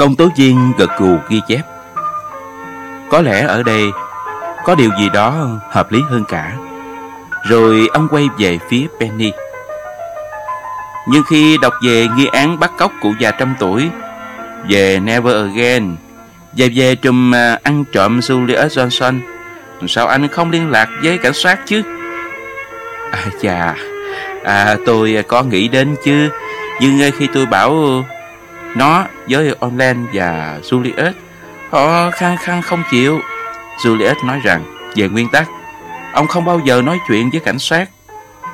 Công tố viên gật gù ghi chép. Có lẽ ở đây Có điều gì đó hợp lý hơn cả. Rồi ông quay về phía Penny. Nhưng khi đọc về nghi án bắt cóc cụ già trăm tuổi, Về Never Again, Về về trùm à, ăn trộm Julius Johnson, Sao anh không liên lạc với cảnh sát chứ? À chà. À tôi có nghĩ đến chứ. Nhưng khi tôi bảo nó với Orland và Juliet, Họ khăng khăng không chịu. Juliet nói rằng, Về nguyên tắc, Ông không bao giờ nói chuyện với cảnh sát.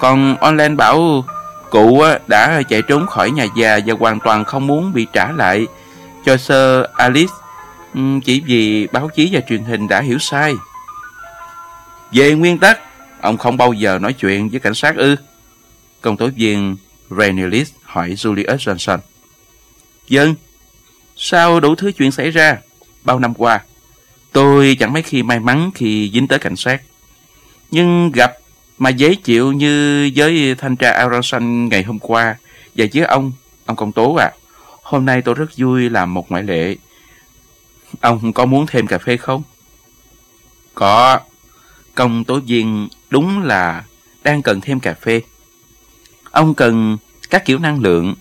Còn Orland bảo, Cụ đã chạy trốn khỏi nhà già Và hoàn toàn không muốn bị trả lại Cho Sir Alice. Ừ, chỉ vì báo chí và truyền hình đã hiểu sai. Về nguyên tắc, Ông không bao giờ nói chuyện với cảnh sát ư? Công tố viên Renelis hỏi Julius Johnson. Dân Sao đủ thứ chuyện xảy ra? Bao năm qua Tôi chẳng mấy khi may mắn khi dính tới cảnh sát. Nhưng gặp mà dễ chịu như với thanh tra Aronson ngày hôm qua Và với ông, ông công tố à. Hôm nay tôi rất vui làm một ngoại lệ. Ông có muốn thêm cà phê không? Có. Công tố viên đúng là đang cần thêm cà phê. Ông cần các kiểu năng lượng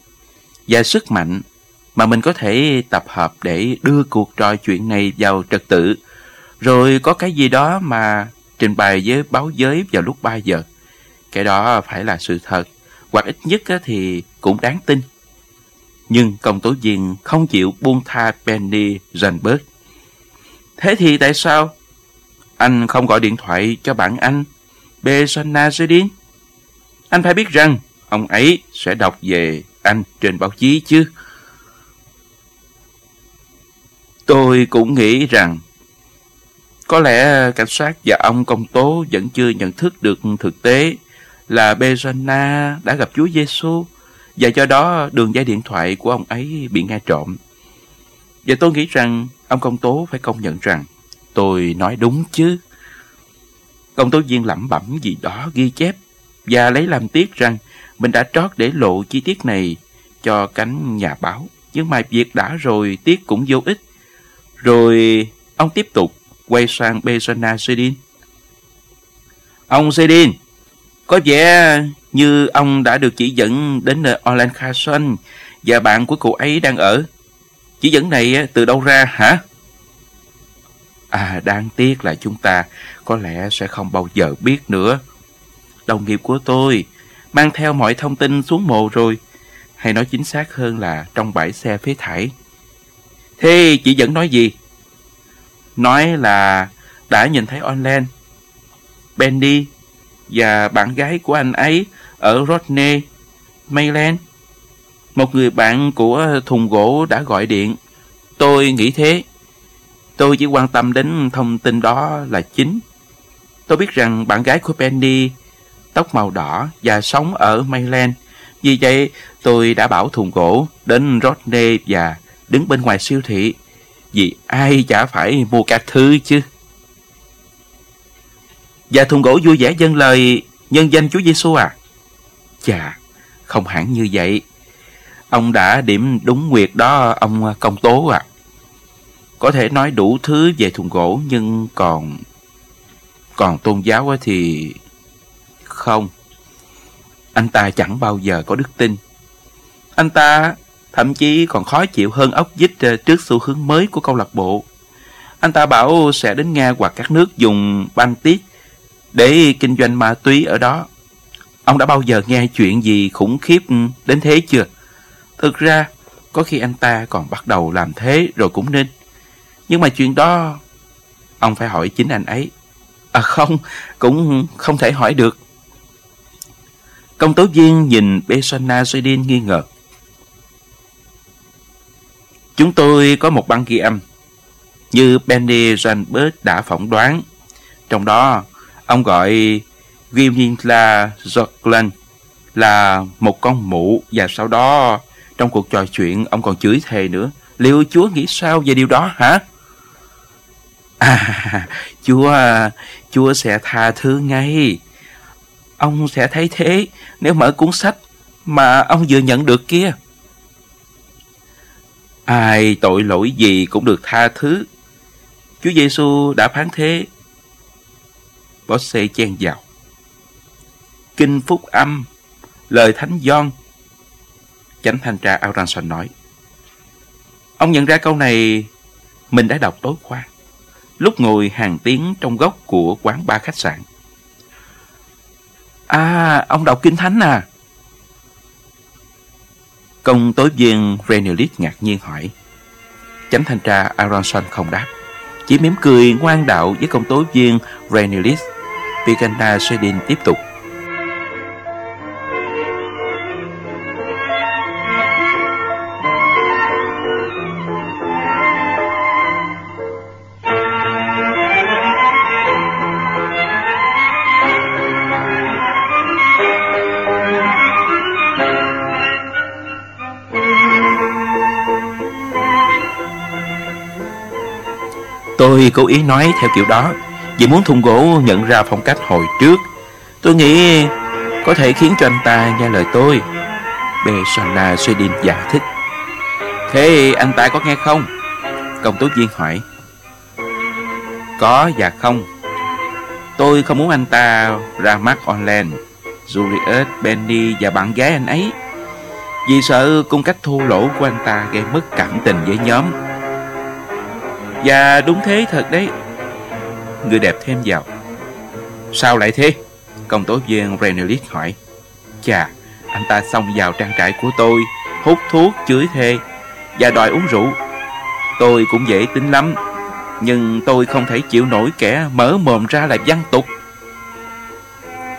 và sức mạnh mà mình có thể tập hợp để đưa cuộc trò chuyện này vào trật tự. Rồi có cái gì đó mà trình bày với báo giới vào lúc 3 giờ. Cái đó phải là sự thật, hoặc ít nhất thì cũng đáng tin. Nhưng công tố viên không chịu buông tha Penny Randberg. Thế thì tại sao anh không gọi điện thoại cho bạn anh, Besonazedin. Anh phải biết rằng ông ấy sẽ đọc về anh trên báo chí chứ. Tôi cũng nghĩ rằng, có lẽ cảnh sát và ông công tố vẫn chưa nhận thức được thực tế là Bezana đã gặp Chúa Giêsu và do đó đường dây điện thoại của ông ấy bị nghe trộm. Và tôi nghĩ rằng ông công tố phải công nhận rằng Tôi nói đúng chứ. Công tố viên lẩm bẩm gì đó ghi chép và lấy làm tiếc rằng mình đã trót để lộ chi tiết này cho cánh nhà báo. Nhưng mà việc đã rồi, tiếc cũng vô ích. Rồi ông tiếp tục quay sang Bezana Sedin. Ông Sedin, có vẻ như ông đã được chỉ dẫn đến nơi Orlan Carson và bạn của cô ấy đang ở. Chỉ dẫn này từ đâu ra hả? À, đáng tiếc là chúng ta có lẽ sẽ không bao giờ biết nữa. Đồng nghiệp của tôi mang theo mọi thông tin xuống mồ rồi. Hay nói chính xác hơn là trong bãi xe phế thải. Thế chỉ dẫn nói gì? Nói là đã nhìn thấy online Bendy và bạn gái của anh ấy ở Rodney, Mayland. Một người bạn của thùng gỗ đã gọi điện. Tôi nghĩ thế. Tôi chỉ quan tâm đến thông tin đó là chính. Tôi biết rằng bạn gái của Bendy, tóc màu đỏ và sống ở Mayland. Vì vậy, tôi đã bảo thùng gỗ đến Rodney và đứng bên ngoài siêu thị. Vì ai chả phải mua các thứ chứ. Và thùng gỗ vui vẻ dâng lời nhân danh Chúa Giêsu à? Chà, không hẳn như vậy. Ông đã điểm đúng nguyệt đó ông công tố à. Có thể nói đủ thứ về thùng gỗ nhưng còn... Còn tôn giáo thì... Không. Anh ta chẳng bao giờ có đức tin. Anh ta thậm chí còn khó chịu hơn ốc dít ờ, trước xu hướng mới của câu lạc bộ. Anh ta bảo sẽ đến Nga hoặc các nước dùng Baltic để kinh doanh ma túy ở đó. Ông đã bao giờ nghe chuyện gì khủng khiếp ừ, đến thế chưa? Thực ra, có khi anh ta còn bắt đầu làm thế rồi cũng nên. Nhưng mà chuyện đó Ông phải hỏi chính anh ấy À không Cũng không thể hỏi được Công tố viên nhìn Besona Soydin nghi ngờ Chúng tôi có một băng ghi âm Như Benny Randberg đã phỏng đoán Trong đó Ông gọi Gimla Jokland Là một con mụ Và sau đó Trong cuộc trò chuyện Ông còn chửi thề nữa Liệu Chúa nghĩ sao về điều đó hả? À, Chúa, Chúa sẽ tha thứ ngay. Ông sẽ thấy thế nếu mở cuốn sách mà ông vừa nhận được kia. Ai tội lỗi gì cũng được tha thứ. Chúa Giêsu đã phán thế. Bosse chen vào. Kinh Phúc Âm, lời Thánh Gioan. Chánh thanh tra Aronson nói. Ông nhận ra câu này mình đã đọc tối qua, lúc ngồi hàng tiếng trong góc của quán ba khách sạn. À, ông đọc Kinh Thánh à? Công tối viên Renelit ngạc nhiên hỏi. Chánh thanh tra Aronson không đáp, chỉ mỉm cười ngoan đạo với công tối viên Renelit. Piganda Sedin tiếp tục. Tôi cố ý nói theo kiểu đó Vì muốn thùng gỗ nhận ra phong cách hồi trước. Tôi nghĩ có thể khiến cho anh ta nghe lời tôi. Besana Sweden giải thích. Thế anh ta có nghe không? Công tố viên hỏi. Có và không. Tôi không muốn anh ta ra mắt online. Juliet, Benny và bạn gái anh ấy. Vì sợ cung cách thô lỗ của anh ta gây mất cảm tình với nhóm và đúng thế, thật đấy. Người đẹp thêm vào. Sao lại thế? Công tố viên Renelis hỏi. Chà, Anh ta xông vào trang trại của tôi, Hút thuốc, chửi thề Và đòi uống rượu. Tôi cũng dễ tính lắm, Nhưng tôi không thể chịu nổi kẻ mở mồm ra là văn tục.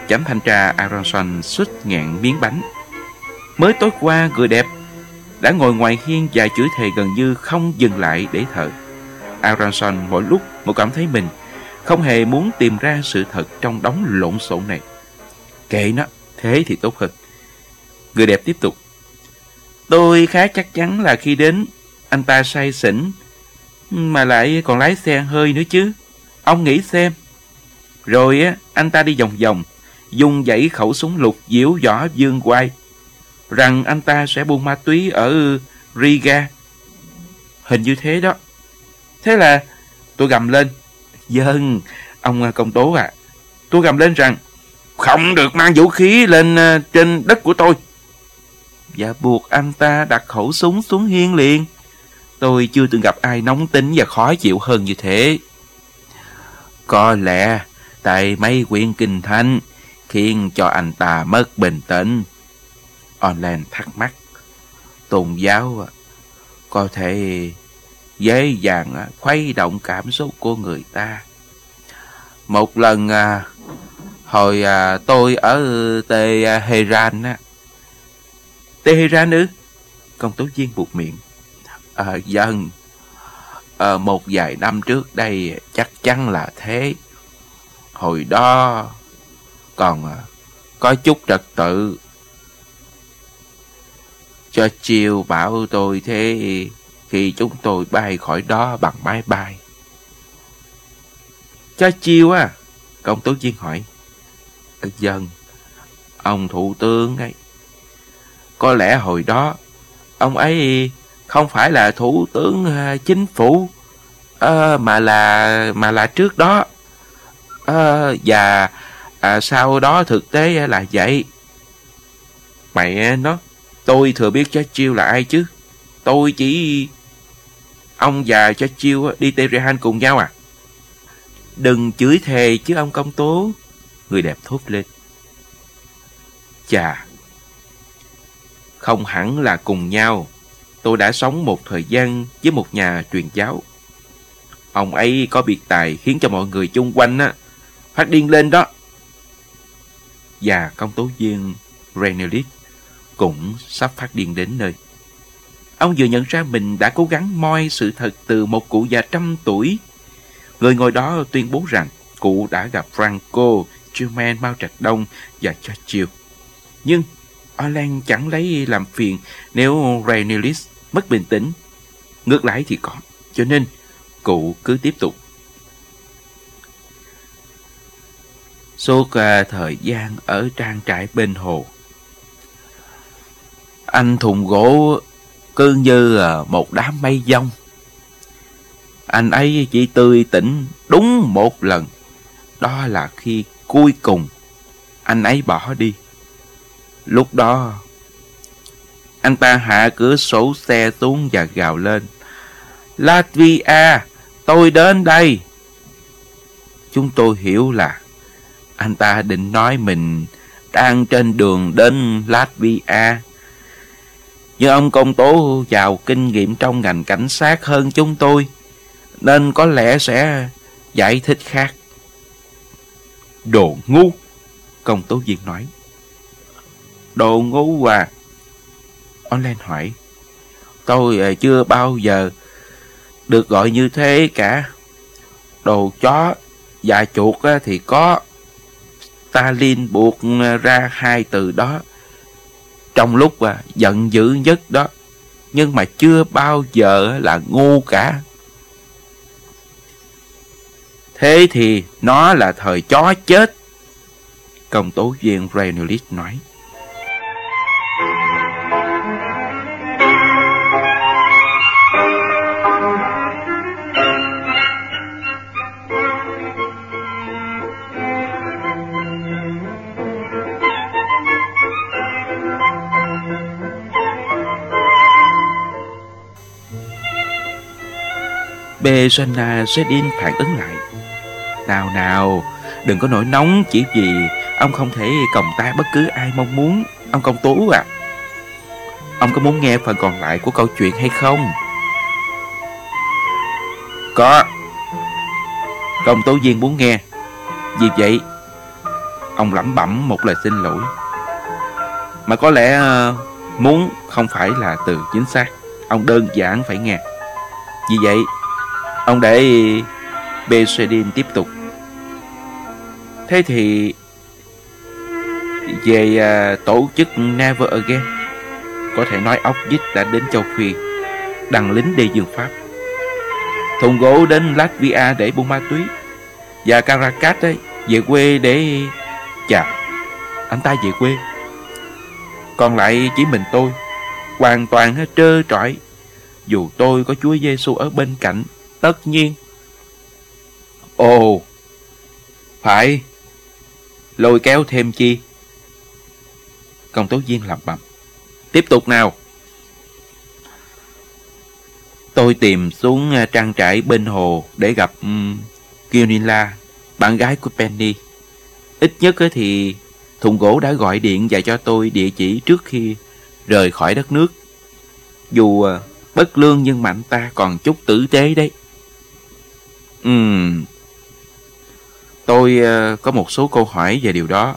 Chấm thanh tra Aronson xuất nghẹn miếng bánh. Mới tối qua, người đẹp Đã ngồi ngoài hiên và chửi thề gần như không dừng lại để thở Aronson mỗi lúc một cảm thấy mình không hề muốn tìm ra sự thật trong đống lộn xộn này. Kệ nó, thế thì tốt hơn. Người đẹp tiếp tục. Tôi khá chắc chắn là khi đến, anh ta say xỉn, mà lại còn lái xe hơi nữa chứ. Ông nghĩ xem. Rồi á, anh ta đi vòng vòng, dùng dãy khẩu súng lục diễu võ dương quay, rằng anh ta sẽ buôn ma túy ở Riga. Hình như thế đó. Thế là tôi gầm lên. Dân, ông à, công tố à, tôi gầm lên rằng không được mang vũ khí lên à, trên đất của tôi. Và buộc anh ta đặt khẩu súng xuống hiên liền. Tôi chưa từng gặp ai nóng tính và khó chịu hơn như thế. Có lẽ tại mấy quyển kinh thánh khiến cho anh ta mất bình tĩnh. Online thắc mắc. Tôn giáo à, có thể dễ dàng à, khuấy động cảm xúc của người ta. Một lần à, hồi à, tôi ở Tehran á. Tehran ư? Công tố viên buộc miệng. À, dân, à, một vài năm trước đây chắc chắn là thế. Hồi đó còn có chút trật tự. Cho chiều bảo tôi thế khi chúng tôi bay khỏi đó bằng máy bay. Cho chiêu à? Công tố viên hỏi. Dân, ông thủ tướng ấy. Có lẽ hồi đó, ông ấy không phải là thủ tướng à, chính phủ, à, mà là mà là trước đó. À, và à, sau đó thực tế là vậy. Mẹ nó, tôi thừa biết cho chiêu là ai chứ. Tôi chỉ Ông và cho chiêu đi Tehran cùng nhau à? Đừng chửi thề chứ ông công tố. Người đẹp thốt lên. Chà, không hẳn là cùng nhau. Tôi đã sống một thời gian với một nhà truyền giáo. Ông ấy có biệt tài khiến cho mọi người chung quanh á, phát điên lên đó. Và công tố viên Renelis cũng sắp phát điên đến nơi. Ông vừa nhận ra mình đã cố gắng moi sự thật từ một cụ già trăm tuổi. Người ngồi đó tuyên bố rằng cụ đã gặp Franco, Truman, Mao Trạch Đông và Churchill. Nhưng Orlan chẳng lấy làm phiền nếu Renelis mất bình tĩnh. Ngược lại thì có. Cho nên cụ cứ tiếp tục. Suốt à, thời gian ở trang trại bên hồ, anh thùng gỗ cứ như ờ, một đám mây dông. Anh ấy chỉ tươi tỉnh đúng một lần. Đó là khi cuối cùng anh ấy bỏ đi. Lúc đó, anh ta hạ cửa sổ xe xuống và gào lên. Latvia, tôi đến đây. Chúng tôi hiểu là anh ta định nói mình đang trên đường đến Latvia. Nhưng ông công tố giàu kinh nghiệm trong ngành cảnh sát hơn chúng tôi, nên có lẽ sẽ giải thích khác. Đồ ngu, công tố viên nói. Đồ ngu à? Online hỏi. Tôi à, chưa bao giờ được gọi như thế cả. Đồ chó và chuột thì có. Stalin buộc ra hai từ đó trong lúc à, giận dữ nhất đó. Nhưng mà chưa bao giờ là ngu cả. Thế thì nó là thời chó chết. Công tố viên Reynolds nói. Besana Sedin phản ứng lại. Nào nào, đừng có nổi nóng chỉ vì ông không thể còng tay bất cứ ai mong muốn. Ông công tố à. Ông có muốn nghe phần còn lại của câu chuyện hay không? Có. Công tố viên muốn nghe. Vì vậy, ông lẩm bẩm một lời xin lỗi. Mà có lẽ ờ, muốn không phải là từ chính xác. Ông đơn giản phải nghe. Vì vậy, Ông để Besedin tiếp tục. Thế thì về à, tổ chức Never Again, có thể nói ốc dít đã đến châu Phi, đằng lính đi dương Pháp. Thùng gỗ đến Latvia để buôn ma túy, và Caracas ấy, về quê để... Chà, anh ta về quê. Còn lại chỉ mình tôi, hoàn toàn trơ trọi. Dù tôi có Chúa Giêsu ở bên cạnh tất nhiên. Ồ, phải, lôi kéo thêm chi? Công tố viên lẩm bẩm. Tiếp tục nào. Tôi tìm xuống à, trang trại bên hồ để gặp um, Gionilla, bạn gái của Penny. Ít nhất thì thùng gỗ đã gọi điện và cho tôi địa chỉ trước khi rời khỏi đất nước. Dù à, bất lương nhưng mà anh ta còn chút tử tế đấy. Ừm. Tôi uh, có một số câu hỏi về điều đó.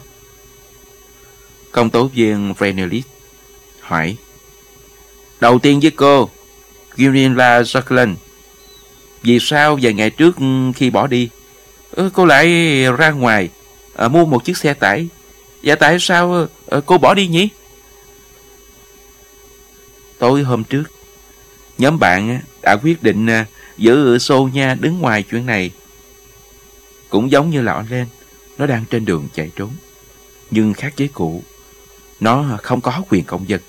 Công tố viên Renelis hỏi. Đầu tiên với cô, Gurinla Jacqueline. Vì sao vài ngày trước khi bỏ đi, cô lại ra ngoài à, mua một chiếc xe tải? Và tại sao à, cô bỏ đi nhỉ? Tối hôm trước, nhóm bạn đã quyết định giữ xô nha đứng ngoài chuyện này. Cũng giống như lão lên, nó đang trên đường chạy trốn. Nhưng khác với cụ, nó không có quyền công dân.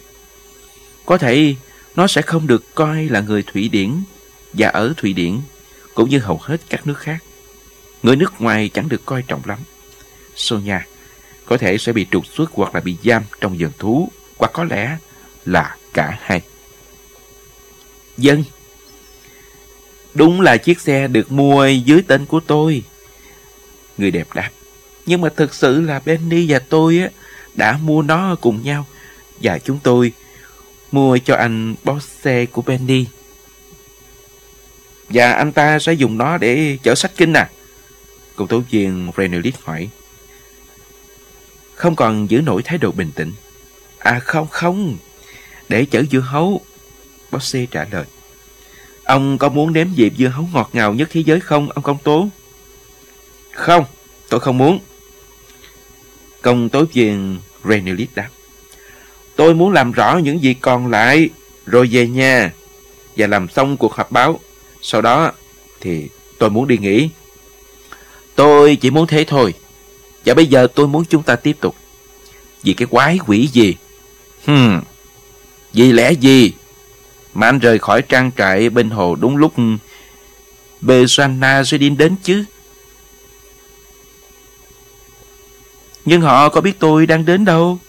Có thể nó sẽ không được coi là người Thụy Điển và ở Thụy Điển cũng như hầu hết các nước khác. Người nước ngoài chẳng được coi trọng lắm. Sonia có thể sẽ bị trục xuất hoặc là bị giam trong vườn thú hoặc có lẽ là cả hai. Dân Đúng là chiếc xe được mua dưới tên của tôi. Người đẹp đáp. Nhưng mà thực sự là Benny và tôi á, đã mua nó cùng nhau. Và chúng tôi mua cho anh boss xe của Benny. Và anh ta sẽ dùng nó để chở sách kinh à? Công tố viên Renelit hỏi. Không còn giữ nổi thái độ bình tĩnh. À không không, để chở dưa hấu. Bosse trả lời. Ông có muốn nếm dịp dưa hấu ngọt ngào nhất thế giới không, ông công tố? Không, tôi không muốn. Công tố viên Renelis đáp. Tôi muốn làm rõ những gì còn lại, rồi về nhà, và làm xong cuộc họp báo. Sau đó thì tôi muốn đi nghỉ. Tôi chỉ muốn thế thôi. Và bây giờ tôi muốn chúng ta tiếp tục. Vì cái quái quỷ gì? Hmm. Vì lẽ gì? Mà anh rời khỏi trang trại bên hồ đúng lúc Besana Zedin đến chứ. Nhưng họ có biết tôi đang đến đâu?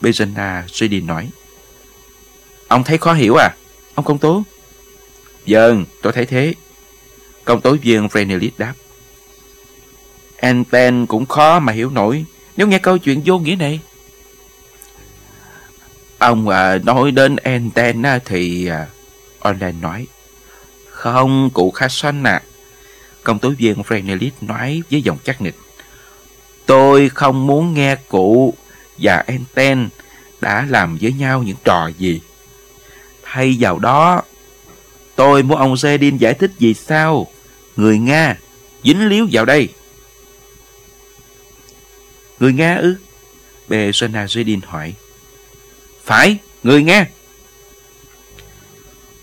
Bezana Zedin nói. Ông thấy khó hiểu à? Ông công tố? Vâng, tôi thấy thế. Công tố viên Frenelis đáp. Anten cũng khó mà hiểu nổi nếu nghe câu chuyện vô nghĩa này. Ông à, nói đến antenna thì... À, Orlan nói. Không, cụ khá xanh à. Công tố viên Frenelis nói với giọng chắc nịch. Tôi không muốn nghe cụ và Anten đã làm với nhau những trò gì. Thay vào đó, tôi muốn ông Zedin giải thích vì sao người Nga dính líu vào đây. Người Nga ư? Besona Zedin hỏi. Phải, người nghe.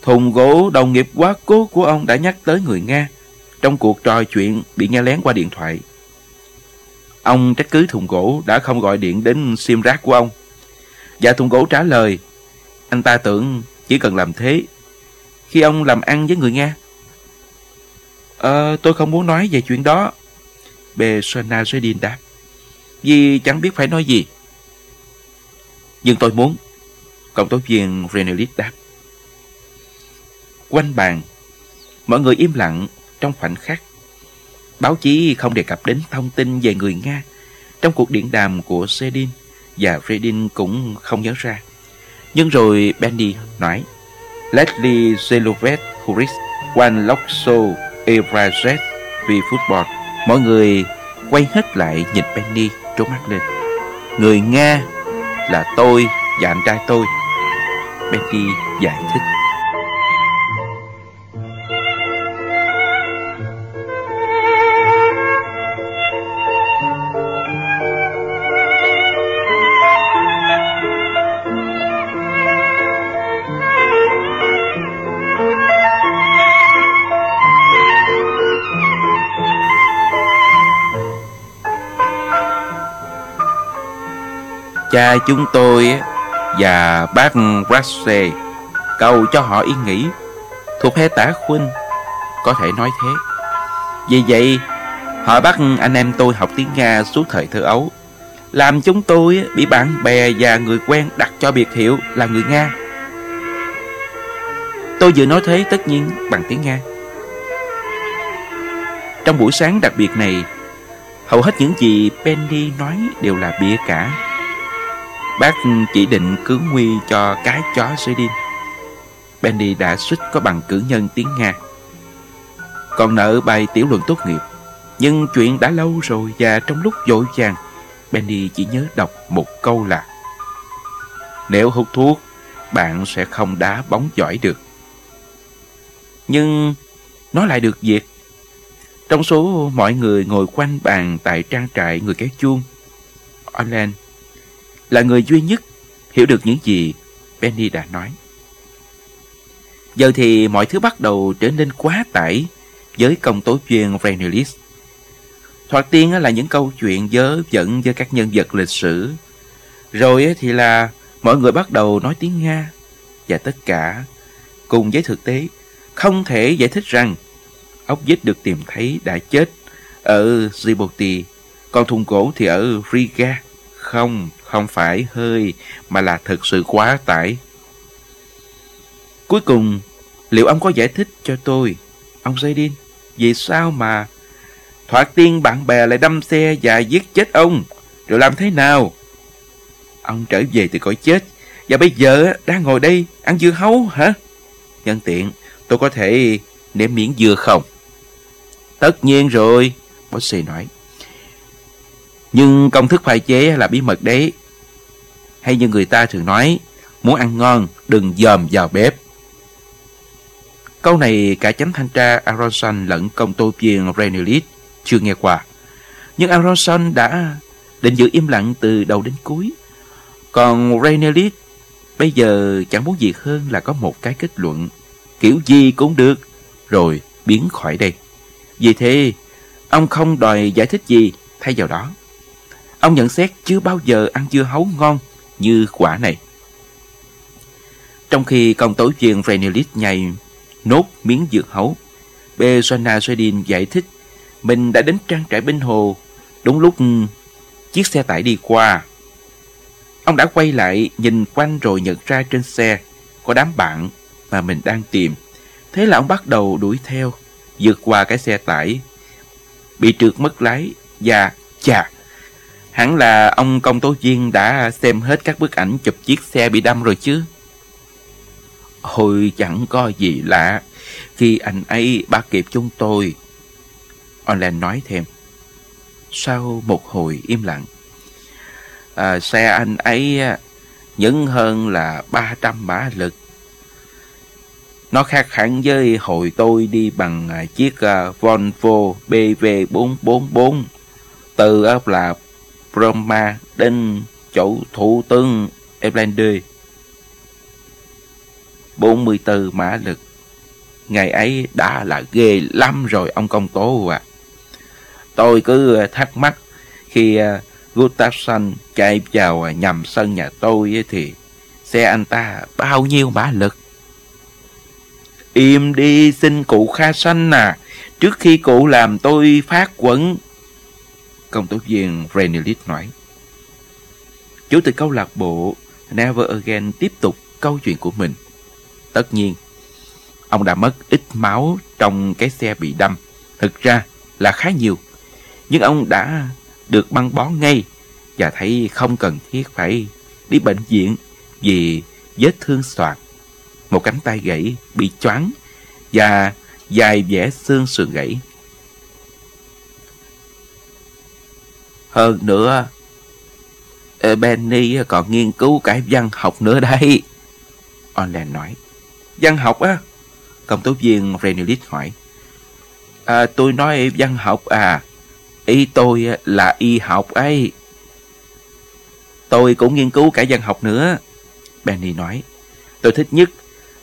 Thùng gỗ đồng nghiệp quá cố của ông đã nhắc tới người Nga trong cuộc trò chuyện bị nghe lén qua điện thoại. Ông trách cứ thùng gỗ đã không gọi điện đến sim rác của ông. Và thùng gỗ trả lời, anh ta tưởng chỉ cần làm thế khi ông làm ăn với người Nga. Ờ, tôi không muốn nói về chuyện đó. Besona Zedin đáp. Vì chẳng biết phải nói gì. Nhưng tôi muốn. Cộng tố viên Renelis đáp. Quanh bàn, mọi người im lặng trong khoảnh khắc. Báo chí không đề cập đến thông tin về người Nga trong cuộc điện đàm của Sedin và Fredin cũng không nhớ ra. Nhưng rồi Benny nói Leslie Zelovet Huris Juan Loxo Evrazet vì football. Mọi người quay hết lại nhìn Benny trốn mắt lên. Người Nga là tôi và anh trai tôi. Betty giải thích. Cha chúng tôi và bác Rasse cầu cho họ yên nghỉ. Thuộc hệ tả khuynh có thể nói thế. Vì vậy, họ bắt anh em tôi học tiếng nga suốt thời thơ ấu. Làm chúng tôi bị bạn bè và người quen đặt cho biệt hiệu là người nga. Tôi vừa nói thế tất nhiên bằng tiếng nga. Trong buổi sáng đặc biệt này, hầu hết những gì penny nói đều là bịa cả. Bác chỉ định cứu nguy cho cái chó suy điên Benny đã suýt có bằng cử nhân tiếng Nga. Còn nợ bài tiểu luận tốt nghiệp, Nhưng chuyện đã lâu rồi Và trong lúc vội vàng, Benny chỉ nhớ đọc một câu là, Nếu hút thuốc, Bạn sẽ không đá bóng giỏi được. Nhưng Nó lại được việc. Trong số mọi người ngồi quanh bàn Tại trang trại người kéo chuông Orland là người duy nhất hiểu được những gì Penny đã nói. Giờ thì mọi thứ bắt đầu trở nên quá tải với công tố viên Renelis. Thoạt tiên là những câu chuyện dớ dẫn với các nhân vật lịch sử. Rồi thì là mọi người bắt đầu nói tiếng Nga. Và tất cả cùng với thực tế không thể giải thích rằng ốc vít được tìm thấy đã chết ở Djibouti, còn thùng gỗ thì ở Riga. Không, không phải hơi, mà là thực sự quá tải. Cuối cùng, liệu ông có giải thích cho tôi, ông Zaydin, vì sao mà thoạt tiên bạn bè lại đâm xe và giết chết ông, rồi làm thế nào? Ông trở về từ cõi chết, và bây giờ đang ngồi đây ăn dưa hấu hả? Nhân tiện, tôi có thể nếm miếng dưa không? Tất nhiên rồi, Bossy nói. Nhưng công thức pha chế là bí mật đấy. Hay như người ta thường nói, muốn ăn ngon, đừng dòm vào bếp. Câu này cả chánh thanh tra Aronson lẫn công tố viên Renelis chưa nghe qua. Nhưng Aronson đã định giữ im lặng từ đầu đến cuối. Còn Renelis bây giờ chẳng muốn gì hơn là có một cái kết luận. Kiểu gì cũng được, rồi biến khỏi đây. Vì thế, ông không đòi giải thích gì thay vào đó. Ông nhận xét chưa bao giờ ăn dưa hấu ngon như quả này. Trong khi công tố viên Renelis nhai nốt miếng dược hấu, Besona Swedin giải thích mình đã đến trang trại bên hồ đúng lúc chiếc xe tải đi qua. Ông đã quay lại nhìn quanh rồi nhận ra trên xe có đám bạn mà mình đang tìm. Thế là ông bắt đầu đuổi theo, vượt qua cái xe tải, bị trượt mất lái và chà, hẳn là ông công tố viên đã xem hết các bức ảnh chụp chiếc xe bị đâm rồi chứ. Hồi chẳng có gì lạ khi anh ấy bắt kịp chúng tôi. Orlan nói thêm. Sau một hồi im lặng, à, xe anh ấy à, nhấn hơn là 300 mã lực. Nó khác hẳn với hồi tôi đi bằng à, chiếc à, Volvo BV444 từ uh, là Broma đến chỗ thủ tướng Eblande. 44 mã lực. Ngày ấy đã là ghê lắm rồi ông công tố à. Tôi cứ ờ, thắc mắc khi ờ, Gustafsson chạy vào ờ, nhằm sân nhà tôi thì xe anh ta bao nhiêu mã lực? Im đi xin cụ Kha Sanh à, trước khi cụ làm tôi phát quẩn. Công tố viên Renelit nói. Chủ tịch câu lạc bộ Never Again tiếp tục câu chuyện của mình. Tất nhiên, ông đã mất ít máu trong cái xe bị đâm. Thực ra là khá nhiều. Nhưng ông đã được băng bó ngay và thấy không cần thiết phải đi bệnh viện vì vết thương soạt, một cánh tay gãy bị choáng và dài vẽ xương sườn gãy. Hơn nữa, Benny còn nghiên cứu cái văn học nữa đây. Online nói. Văn học á? Công tố viên Renelis hỏi. À, tôi nói văn học à. Ý tôi là y học ấy. Tôi cũng nghiên cứu cả văn học nữa. Benny nói. Tôi thích nhất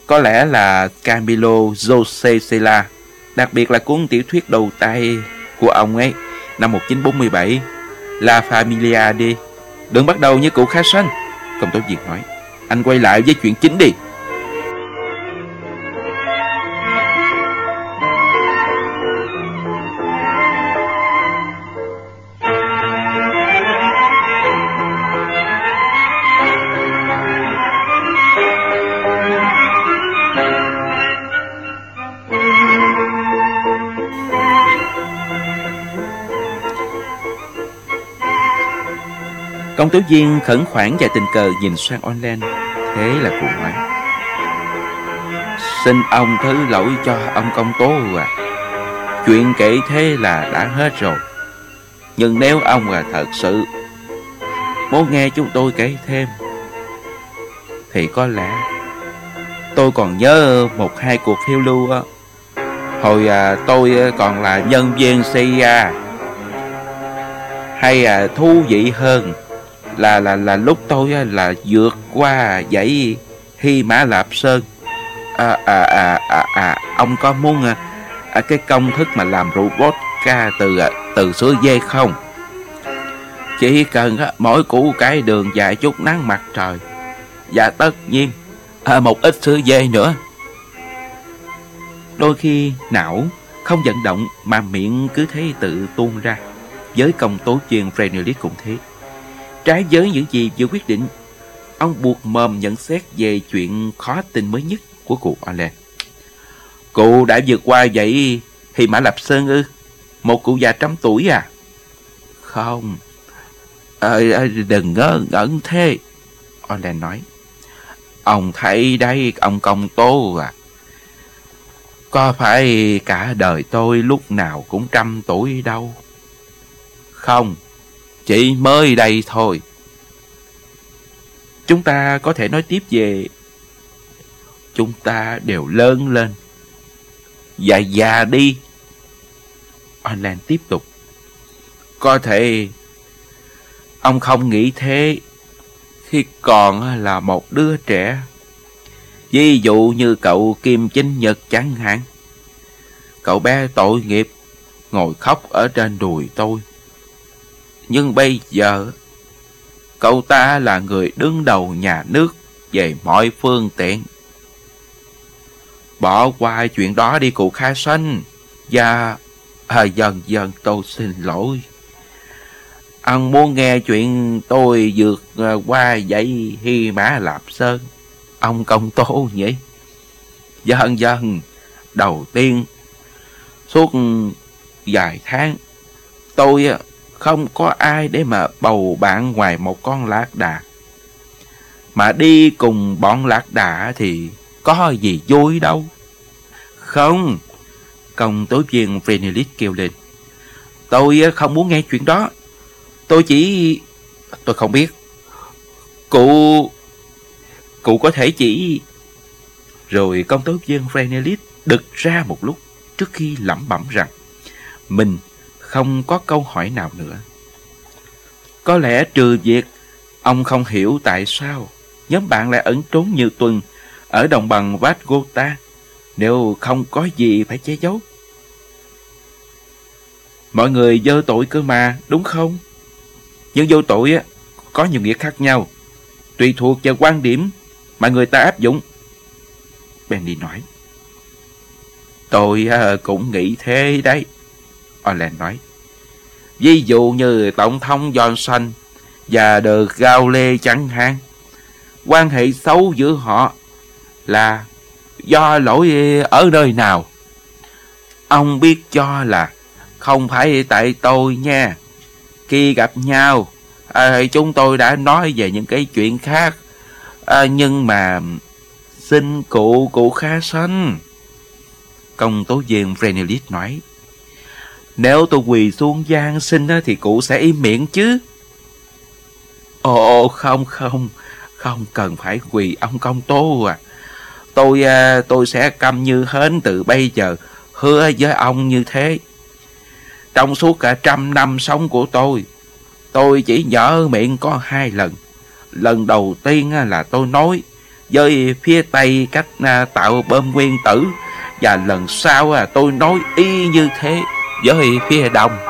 có lẽ là Camilo Jose Cela, đặc biệt là cuốn tiểu thuyết đầu tay của ông ấy năm 1947, La Familia đi. Đừng bắt đầu như cụ khá xanh. Công tố viên nói. Anh quay lại với chuyện chính đi. Ông Tiểu Duyên khẩn khoản và tình cờ nhìn sang online Thế là cụ nói Xin ông thứ lỗi cho ông công tố à. Chuyện kể thế là đã hết rồi. Nhưng nếu ông là thật sự Muốn nghe chúng tôi kể thêm Thì có lẽ Tôi còn nhớ một hai cuộc phiêu lưu á. Hồi à, tôi à, còn là nhân viên CIA Hay à, thú vị hơn là là là lúc tôi là vượt qua dãy Hy Mã Lạp Sơn. À, à, à, à, à, ông có muốn à, à, cái công thức mà làm rượu vodka từ à, từ sữa dê không? Chỉ cần à, mỗi củ cái đường dài chút nắng mặt trời. Và tất nhiên à, một ít sữa dê nữa. Đôi khi não không vận động mà miệng cứ thế tự tuôn ra. Với công tố chuyên Frenelis cũng thế. Trái với những gì vừa quyết định, ông buộc mồm nhận xét về chuyện khó tin mới nhất của cụ Allen. Cụ đã vượt qua vậy thì Mã Lập Sơn ư? Một cụ già trăm tuổi à? Không. Ờ, à, đừng ngớ ngẩn thế. Allen nói. Ông thấy đấy, ông công tố à. Có phải cả đời tôi lúc nào cũng trăm tuổi đâu. Không. Chỉ mới đây thôi. Chúng ta có thể nói tiếp về, chúng ta đều lớn lên và già đi. Orlan tiếp tục. Có thể, ông không nghĩ thế khi còn là một đứa trẻ. Ví dụ như cậu Kim Chính Nhật chẳng hạn. Cậu bé tội nghiệp, ngồi khóc ở trên đùi tôi. Nhưng bây giờ, cậu ta là người đứng đầu nhà nước về mọi phương tiện. Bỏ qua chuyện đó đi cụ Kha Sanh. Và à, dần dần tôi xin lỗi. Ông muốn nghe chuyện tôi vượt à, qua dãy Hy Mã Lạp Sơn. Ông công tố nhỉ? Dần dần, đầu tiên, suốt vài tháng, tôi à, không có ai để mà bầu bạn ngoài một con lạc đà. Mà đi cùng bọn lạc đà thì có gì vui đâu. Không, công tố viên Vrenelis kêu lên. Tôi ờ, không muốn nghe chuyện đó. Tôi chỉ... Tôi không biết. Cụ... Cụ có thể chỉ... Rồi công tố viên Vrenelis đực ra một lúc trước khi lẩm bẩm rằng mình không có câu hỏi nào nữa. Có lẽ trừ việc ông không hiểu tại sao nhóm bạn lại ẩn trốn nhiều tuần ở đồng bằng Vatgota nếu không có gì phải che giấu. Mọi người dơ tội cơ mà, đúng không? Nhưng vô tội á, có nhiều nghĩa khác nhau, tùy thuộc vào quan điểm mà người ta áp dụng. Benny nói. Tôi ờ, cũng nghĩ thế đấy. Orland nói. Ví dụ như Tổng thống Johnson và được gao lê chẳng hạn. Quan hệ xấu giữa họ là do lỗi ở nơi nào? Ông biết cho là không phải tại tôi nha. Khi gặp nhau, à, chúng tôi đã nói về những cái chuyện khác. À, nhưng mà xin cụ cụ khá sanh. Công tố viên Vrenelis nói. Nếu tôi quỳ xuống gian xin thì cụ sẽ im miệng chứ. Ồ không không, không cần phải quỳ ông công tố à. Tôi à, tôi sẽ câm như hến từ bây giờ, hứa với ông như thế. Trong suốt cả trăm năm sống của tôi, tôi chỉ nhớ miệng có hai lần. Lần đầu tiên là tôi nói với phía Tây cách à, tạo bơm nguyên tử và lần sau tôi nói y như thế với phía Đông.